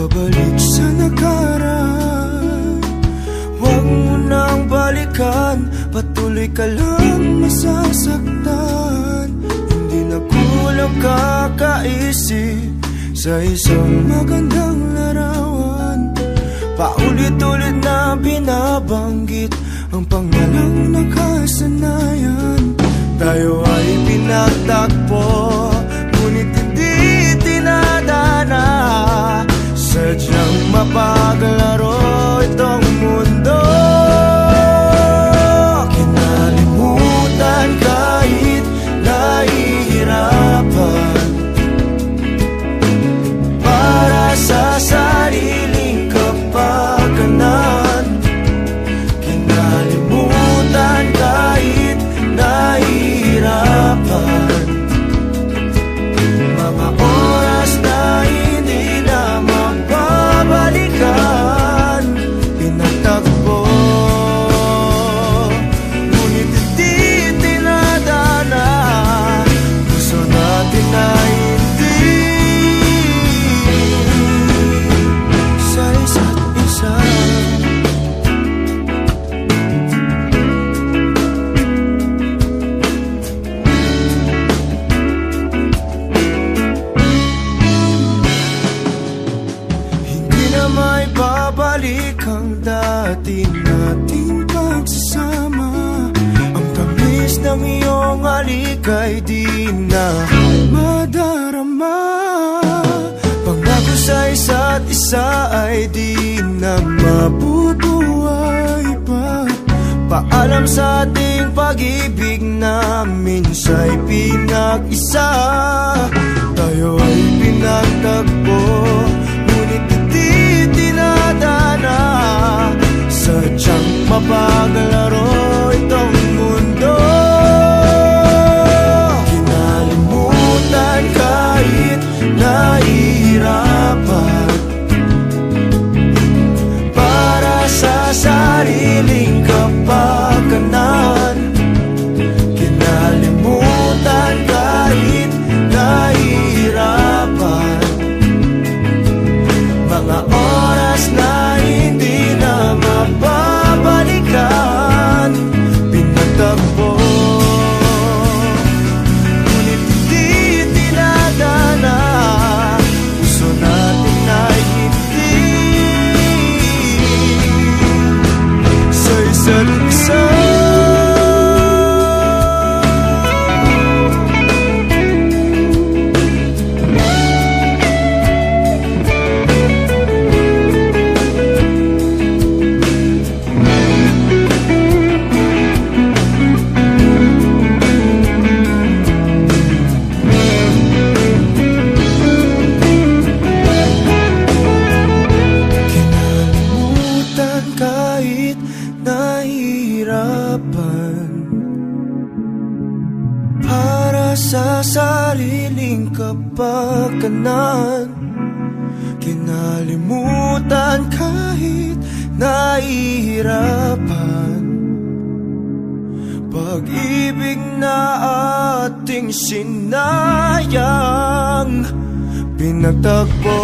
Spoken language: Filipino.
Pabalik sa nakaraan Huwag mo nang balikan Patuloy ka lang masasaktan Hindi na kulang kakaisip Sa isang magandang larawan. Paulit-ulit na binabanggit Ang pangalang nakasanayan Tayo ay pinagtagpo tamis ng iyong halik ay di na madarama. Pangako sa isa't isa ay di na mabubuhay pa. Paalam sa ating pag-ibig na minsa'y pinag-isa. Tayo ay pinagtagpo kahit nahihirapan. Para sa sariling kapakanan Kinalimutan kahit nahihirapan. Pag-ibig na ating sinayang Pinagtagpo